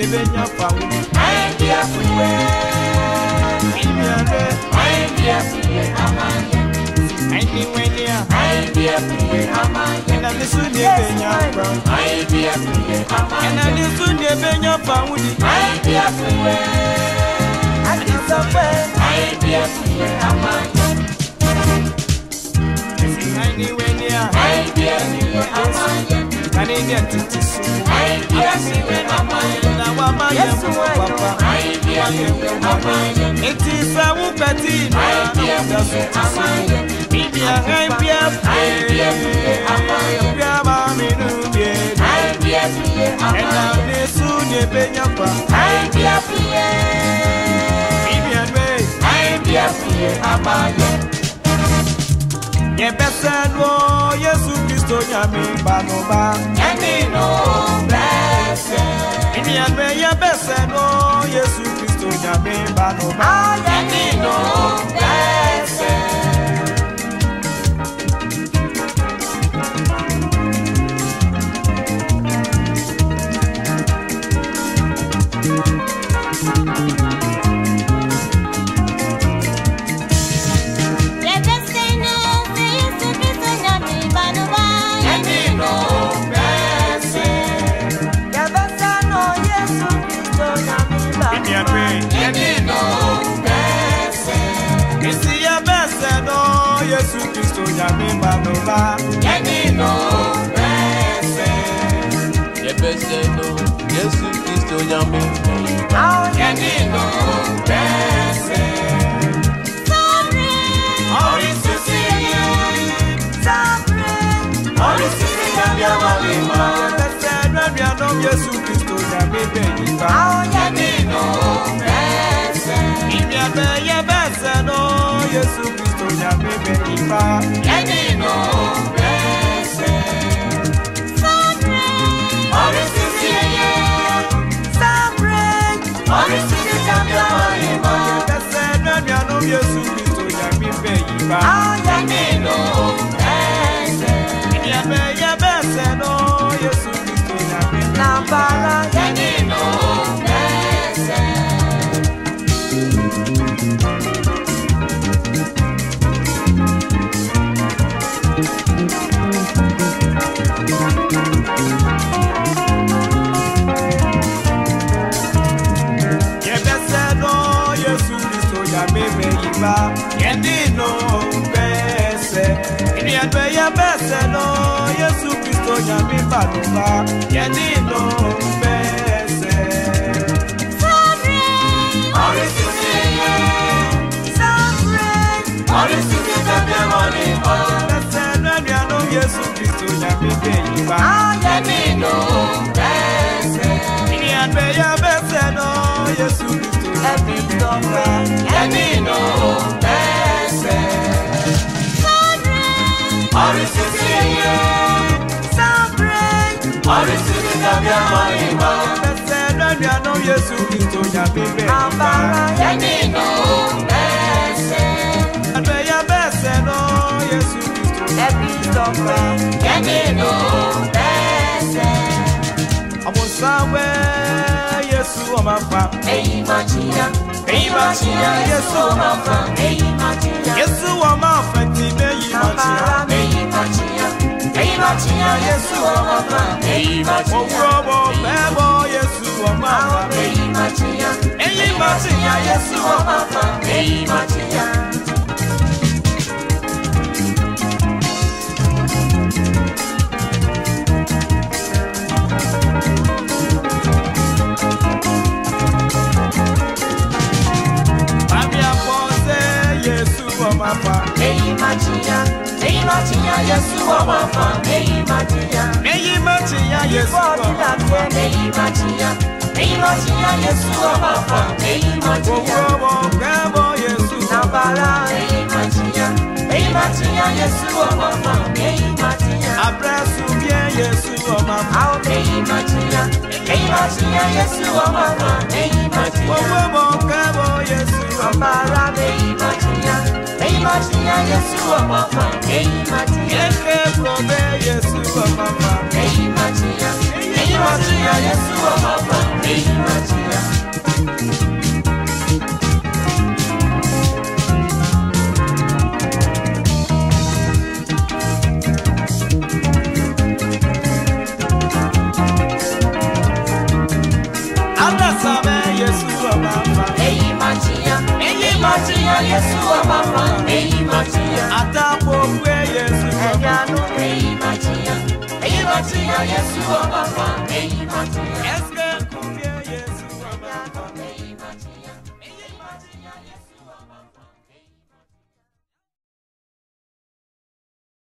ne bɛnya fawo ayɛ di asoyɛ ɛnuadɛ ayɛ di asoyɛ amayɛ ayɛ di wɛnia ayɛ di asoyɛ amayɛ ɛna ne so ne bɛnya fawo ayɛ di asoyɛ amayɛ ɛna ne so ne bɛnya fawo di ayɛ di asoyɛ akisafɛ ayɛ di asoyɛ amayɛ ɛsi ayɛ di wɛnia ayɛ di asoyɛ amayɛ kane ni atete so na wamayɛ wo papa wayɛ wo papa enti sɛ wopɛti na woda no banoba. Ẹni nù bẹ́sẹ̀. Ènìyàn bẹ yẹ bẹ́sẹ̀ nù Yéṣu Kristo no. banoba. Ẹni nù bẹ́sẹ̀. Jésù Kristo yàgbé me Ẹni nà bẹ́sẹ̀. Yẹ̀bẹ̀sẹ̀ nà Jésù Kristo yàgbé bàbá. Ẹni nà bẹ́sẹ̀. Sọ́ọ̀rì. Ọ̀rí sísè yẹn. Sọ́ọ̀rì. Ọ̀rí sísè yàgbé àwọn ìmọ̀. Yẹ̀bẹ̀sẹ̀ nà Jésù Kristo yàgbé bẹ̀yìn bá. me bàbá. Kẹ́ni nà yeah, yeah. Orísun sí ẹyẹ. Sunbreak. Orísun sí jáde ọ̀rẹ́ mọ́. Ẹsẹ̀ náà ni àná bí Jésù Kristo yà mí bẹ̀ yí bá. Kẹ́ni nà lẹ́sẹ̀. Ìyẹ̀bẹ̀ yẹ bẹ́ẹ̀ sẹ́ náà. mibeyima yendino bese inu yabɛyɛ bɛsɛ no yesu kristo nyame baluba yendino bɛsɛ. Bẹsẹ̀ nínú ẹnu Yéṣu Kristo nyàmí bẹ̀yìn bá. Ayé nínú bẹ́sẹ̀. Ìyàgbẹ́yà bẹ́sẹ̀ náà Yéṣu. fi tọpẹ́ ẹni iná ò tẹ́sẹ̀. Orísun ti yẹ. Orísun ti dàbí ọmọ ìwà. Ẹsẹ̀ lọ́dún àná Yéṣu kì í tó yàgbé bẹ́ẹ̀. Àbára ẹni iná ò tẹ́sẹ̀. Àgbẹ̀yà bẹ́ẹ̀ sẹ́ lọ Yéṣu kì í tó yàgbé bẹ́ẹ̀. Ẹni iná ò tẹ́sẹ̀. Àmọ̀sáwẹ́. mafa eyi machiya eyi machiya yesu mafa eyi machiya yesu mafa ti eyi machiya eyi machiya eyi machiya yesu mafa eyi machiya owurobo bebo yesu mafa eyi machiya eyi machiya yesu mafa eyi machiya. Matiya Yesu Ọmọfà, Meyi Matiya. Meyi Matiya Yesu Ọmọfà. Meyi Matiya. Meyi Matiya Yesu Ọmọfà, Meyi Matiya. Owó kẹ́bọ̀ Yesu. Nàbàrà. Meyi Matiya. Meyi Matiya Yesu Ọmọfà, Meyi Matiya. Abẹ́sù bíẹ́ Yesu Ọmọfà. Àwọn Meyi Matiya. Meyi Matiya Yesu Ọmọfà, Meyi Matiya. Owó kẹ́bọ̀ Yesu. Nàbàrà. Meyi Matiya. Matia, Machia Yeshua Papa, Hey Machia, Yekobe Yeshua Papa, Hey Matia. Hey Machia Yeshua Papa, Hey Machia. Yeshua Papa, Hey Matia, Hey Machia Yeshua Papa, machia atapokwe yesu eyanu eyi machia eyi machia yesu ọbàfà eyi machia.